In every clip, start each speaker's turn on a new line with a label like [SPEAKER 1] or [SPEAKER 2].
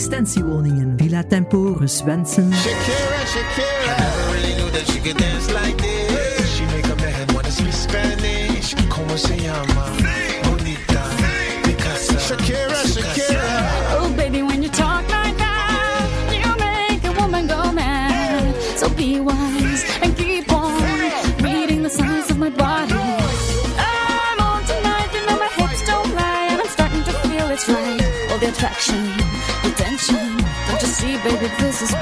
[SPEAKER 1] assistentiewoningen. Villa Temporis wensen.
[SPEAKER 2] Shakira, Shakira. I never really knew that she could dance like this. She make a man wanna speak Spanish. Como se llama?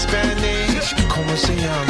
[SPEAKER 2] Spanish. Como se llama?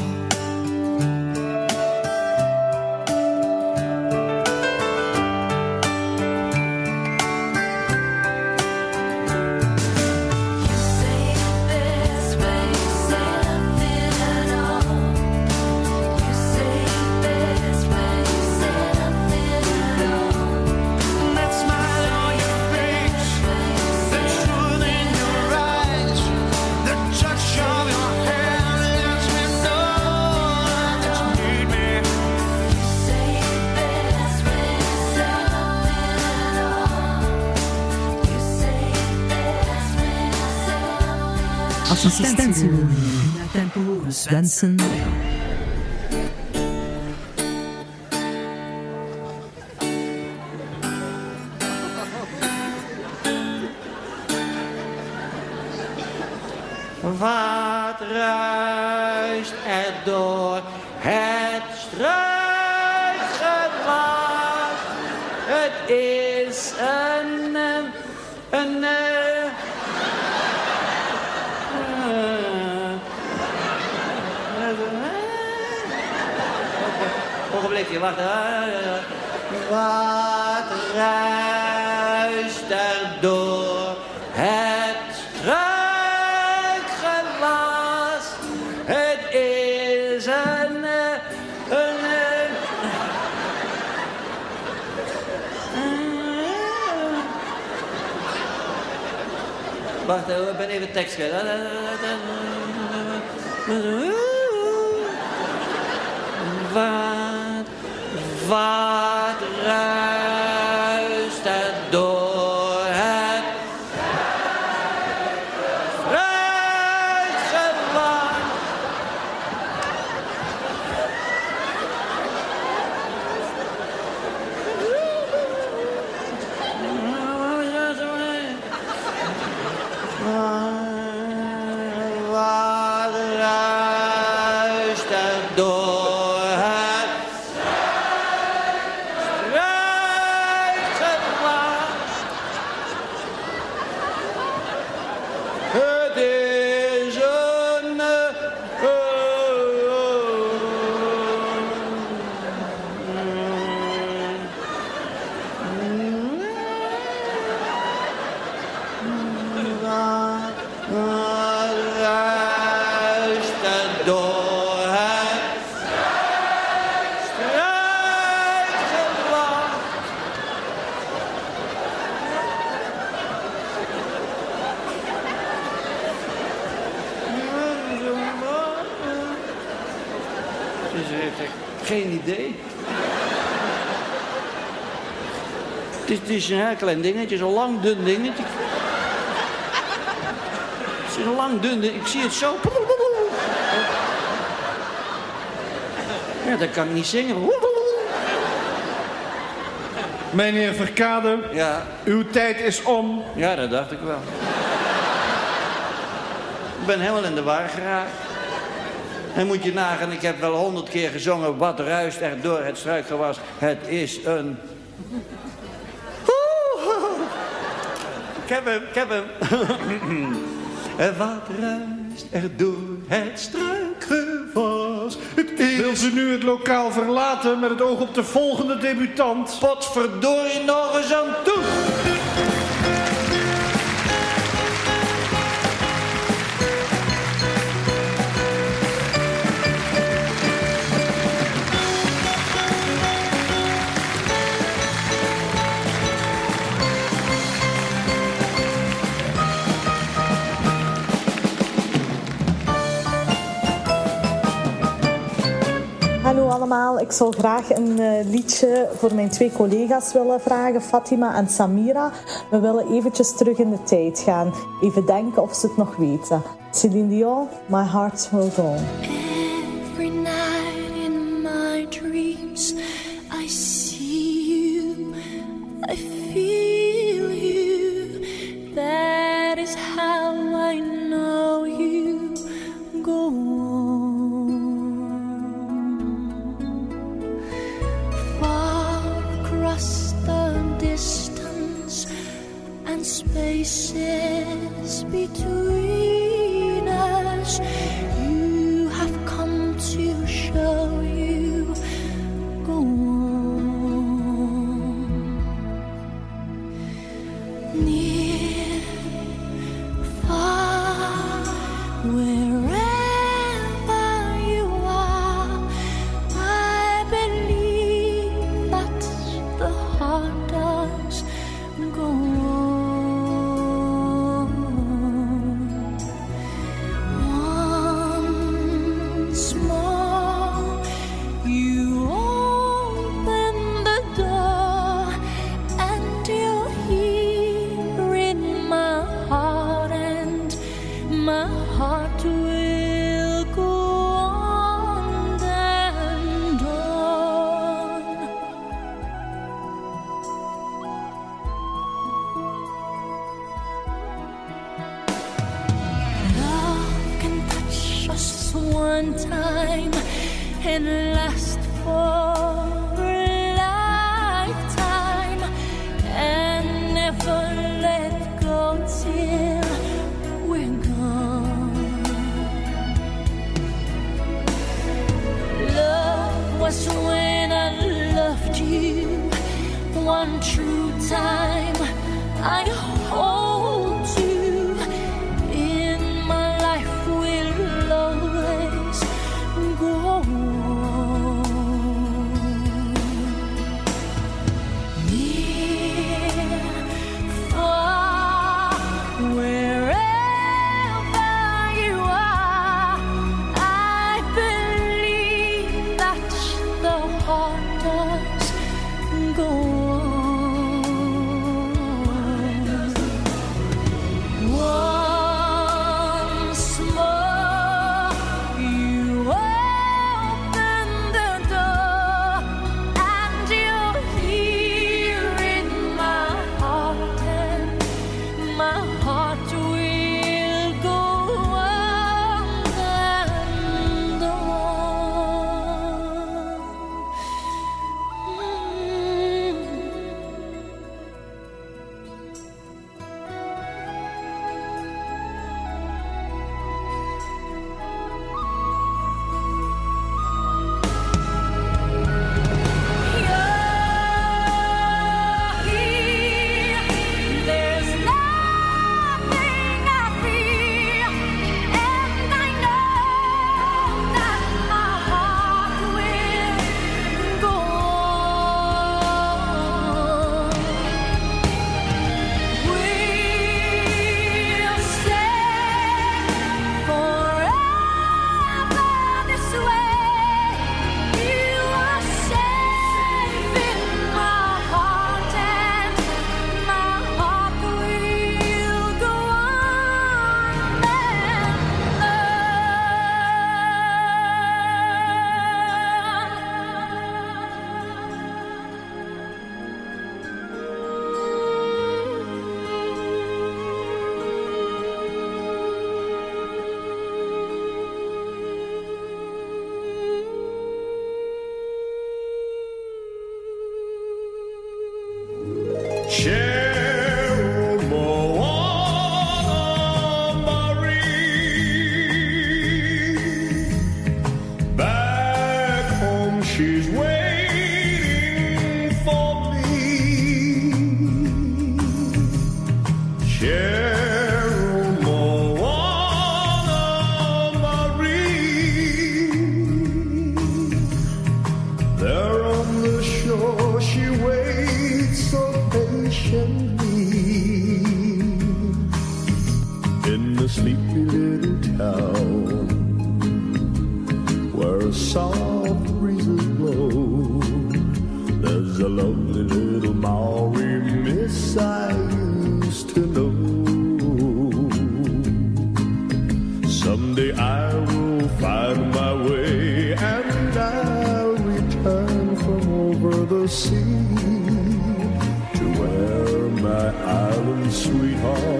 [SPEAKER 1] Svendsen.
[SPEAKER 3] Wat ruist er door? beetje. Wat ruist er door het struikgewas? Het is een... een, een... Wacht, eh, ik ben even tekst kwijt. survive. Zeg, geen idee. Het is, het is een heel klein dingetje, een lang dun dingetje. Het is een lang dun ding, ik zie het zo. Ja, dat kan ik niet zingen.
[SPEAKER 4] Meneer Verkade,
[SPEAKER 3] Ja,
[SPEAKER 4] uw tijd is om.
[SPEAKER 3] ja, dat dacht ik wel. Ik ben helemaal in de war geraakt. En moet je nagaan, ik heb wel honderd keer gezongen... wat ruist er door het struikgewas. Het is een... Ik heb hem, ik heb hem. En wat ruist er door het struikgewas. Het is...
[SPEAKER 4] Wilt u nu het lokaal verlaten met het oog op de volgende debutant?
[SPEAKER 3] Potverdorie nog eens aan toe.
[SPEAKER 5] Ik zou graag een eh, liedje voor mijn twee collega's willen vragen, Fatima en Samira. We willen eventjes terug in de tijd gaan, even denken of ze het nog weten. Celine Dion, My Heart Will Go.
[SPEAKER 6] Spaces between us, you have come to show you. Go on. Near, far, wherever I hold
[SPEAKER 7] sweetheart.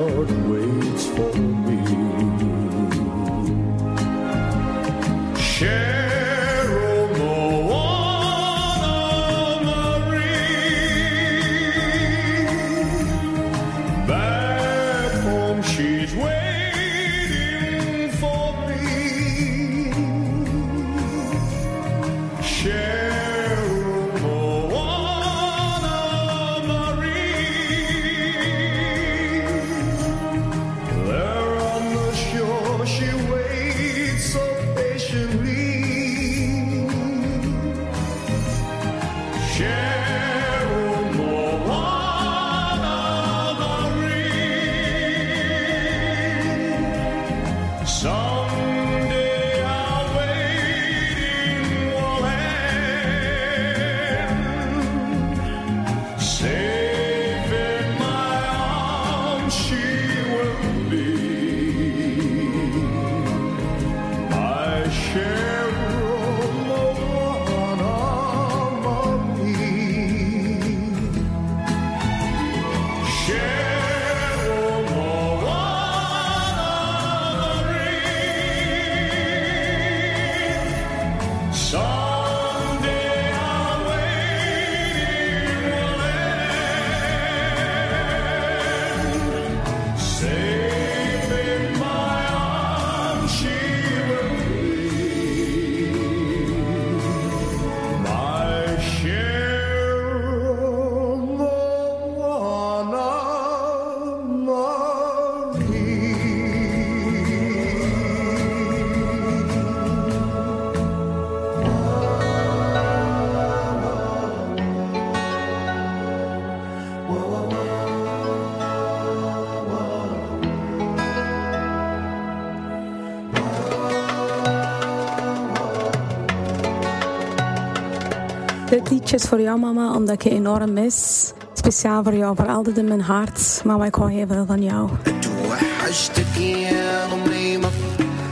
[SPEAKER 8] Dit liedje is voor jou mama, omdat je enorm mis. Speciaal voor jou, voor altijd in mijn hart. Mama, ik hou heel veel van jou.
[SPEAKER 9] توحشتك يا عمري ما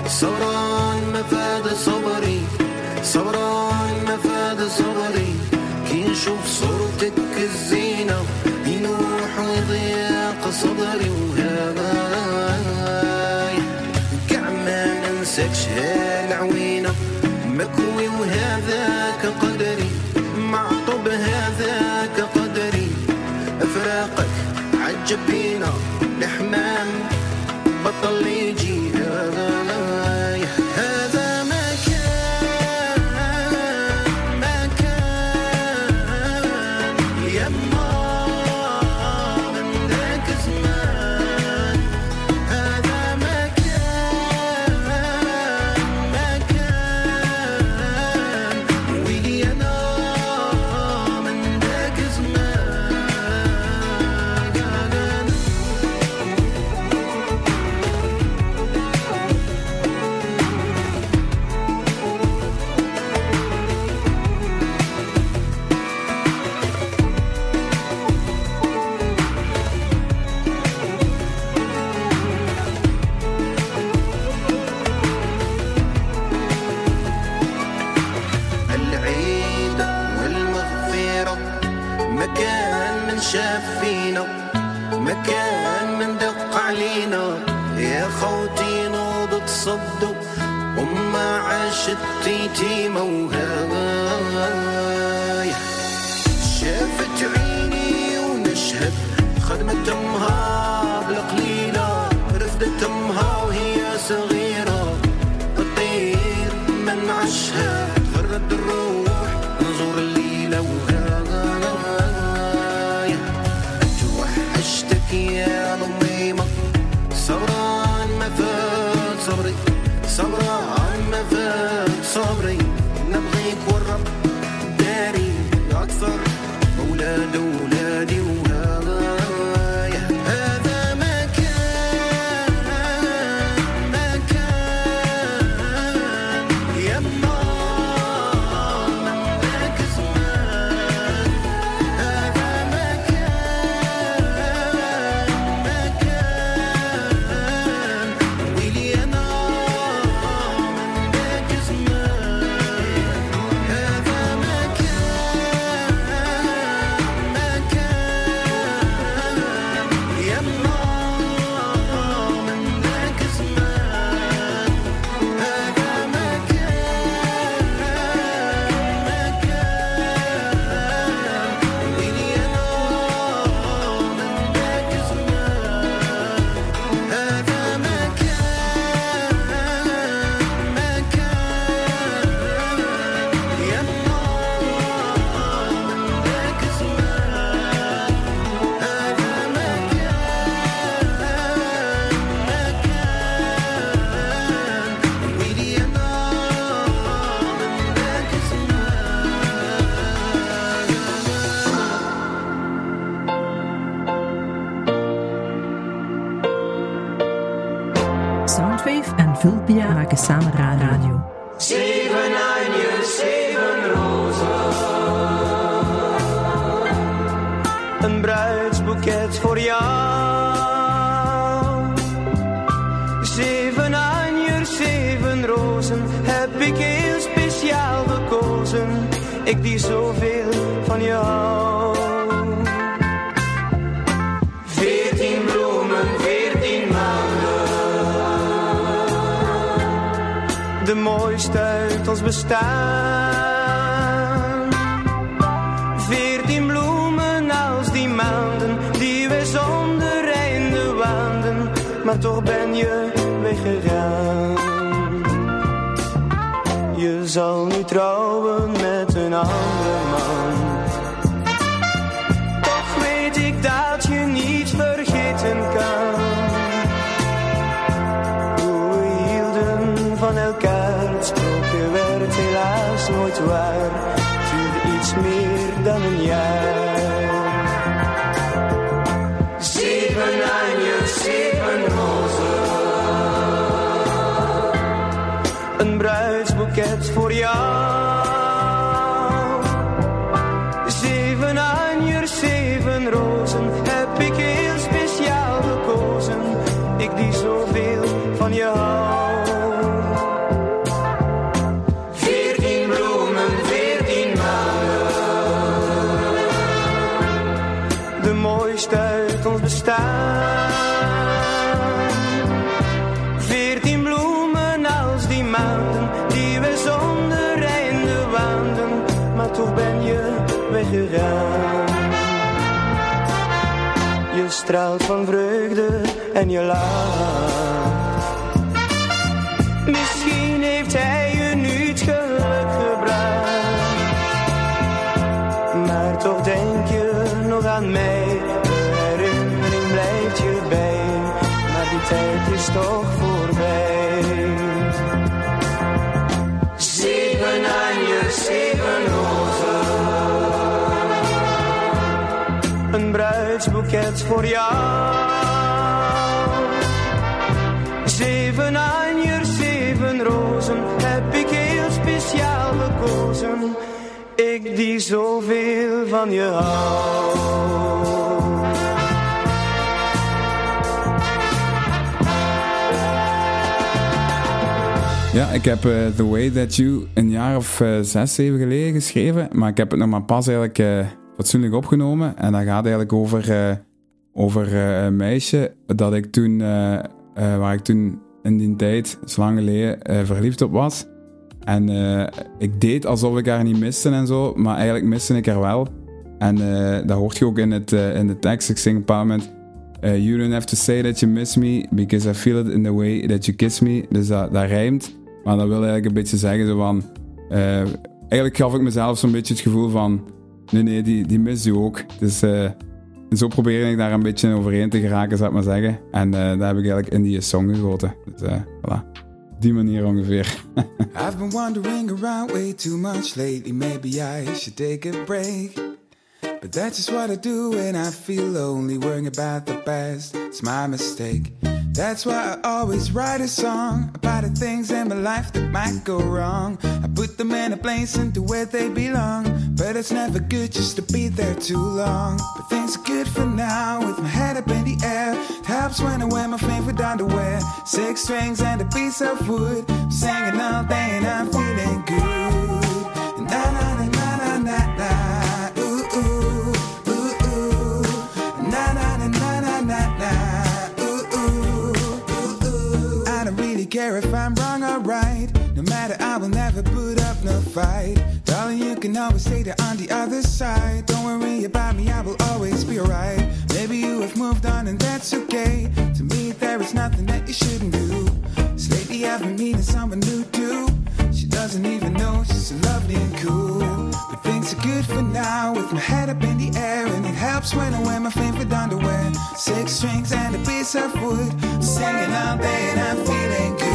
[SPEAKER 9] سهران ما فاد صبري سهران ما فاد صبري كي نشوف صورتك الزينة ينوح ويضيق صدري وهواي كع ما ننسكش هالعوينة مكوي وهذاك قلبي بهذاك قدري. فراقك عجبينا الحمام بطل يجي.
[SPEAKER 10] Yalamayma Sabran methods Sabri Sabran Maar toch ben je weggegaan. Je zal nu trouwen met een andere straalt van vreugde en je lacht. Voor jou. Zeven anjers, zeven rozen heb ik heel speciaal gekozen. Ik die zoveel van je hou.
[SPEAKER 11] Ja, ik heb eh, The Way That You een jaar of eh, zes, zeven geleden geschreven. Maar ik heb het nog maar pas eigenlijk eh, fatsoenlijk opgenomen. En dat gaat eigenlijk over, over eh, een meisje dat ik toen, eh, eh, waar ik toen in die tijd, zo lang geleden, verliefd op was. En ik deed alsof ik haar niet miste en zo, maar eigenlijk miste ik haar wel. En dat hoort je ook in, het, in de tekst. Ik zing een bepaald moment... you don't have to say that you miss me, because I feel it in the way that you kiss me. Dus dat, dat rijmt. Maar dat wil eigenlijk een beetje zeggen zo van... eigenlijk gaf ik mezelf zo'n beetje het gevoel van... Nee, nee, die, die mist u ook. Dus zo probeerde ik daar een beetje overheen te geraken, zou ik maar zeggen. En eh daar heb ik eigenlijk in die song gegoten. Dus eh, voilà. Die manier ongeveer.
[SPEAKER 12] I've been wandering around way too much lately. Maybe I should take a break. But that's just what I do when I feel lonely. Worrying about the past, it's my mistake. That's why I always write a song about the things in my life that might go wrong. I put them in a place into where they belong. But it's never good just to be there too long. But things are good for now with my head up in the air. It helps when I wear my favorite underwear. Six strings and a piece of wood. I'm singing all day and I'm feeling good. Care if I'm wrong or right. No matter, I will never put up no fight. Darling, you can always stay there on the other side. Don't worry about me, I will always be alright. Maybe you have moved on and that's okay. To me, there is nothing that you shouldn't do. 'Cause lately I've been meeting someone new too. She doesn't even know she's so lovely and cool. But things are good for now with my head up in the air. And it helps when I wear my favorite underwear. Six strings and a piece of wood. Singing all day and I'm feeling good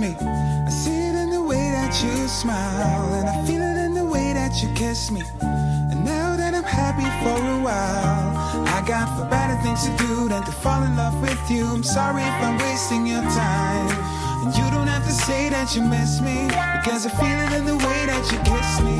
[SPEAKER 12] me. I see it in the way that you smile, and I feel it in the way that you kiss me happy for a while, I got for better things to do than to fall in love with you. I'm sorry if I'm wasting your time. And you don't have to say that you miss me, because I feel it in the way that you kiss me.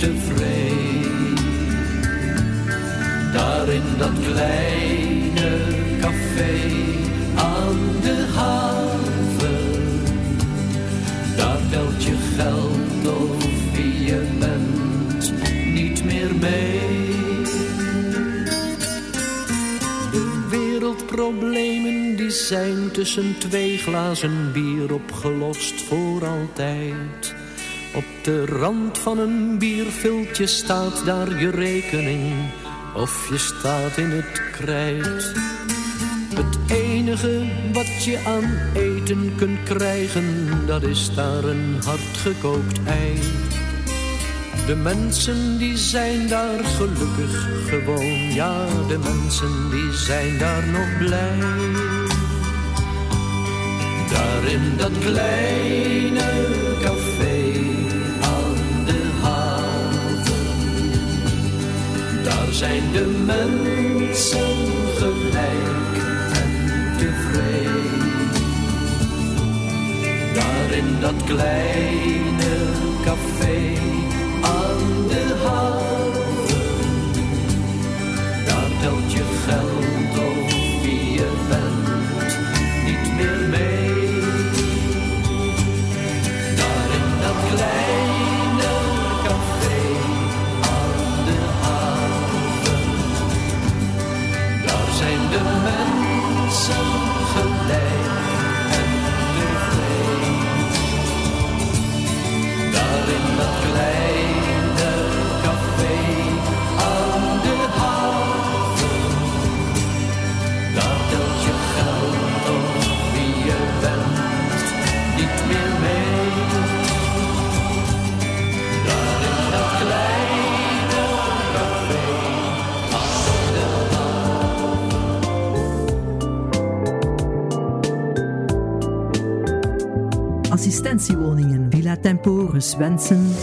[SPEAKER 13] tevreden. Daar in dat kleine café aan de haven. Daar telt je geld of wie je bent niet meer mee. De wereldproblemen die zijn tussen twee glazen bier opgelost voor altijd. Op de rand van een bierviltje staat daar je rekening of je staat in het krijt. Het enige wat je aan eten kunt krijgen, dat is daar een hardgekookt ei. De mensen die zijn daar gelukkig gewoon, ja, de mensen die zijn daar nog blij. Daar in dat kleine café zijn de mensen gelijk en tevreden. Daar in dat kleine
[SPEAKER 1] assistentiewoningen Villa Temporus wensen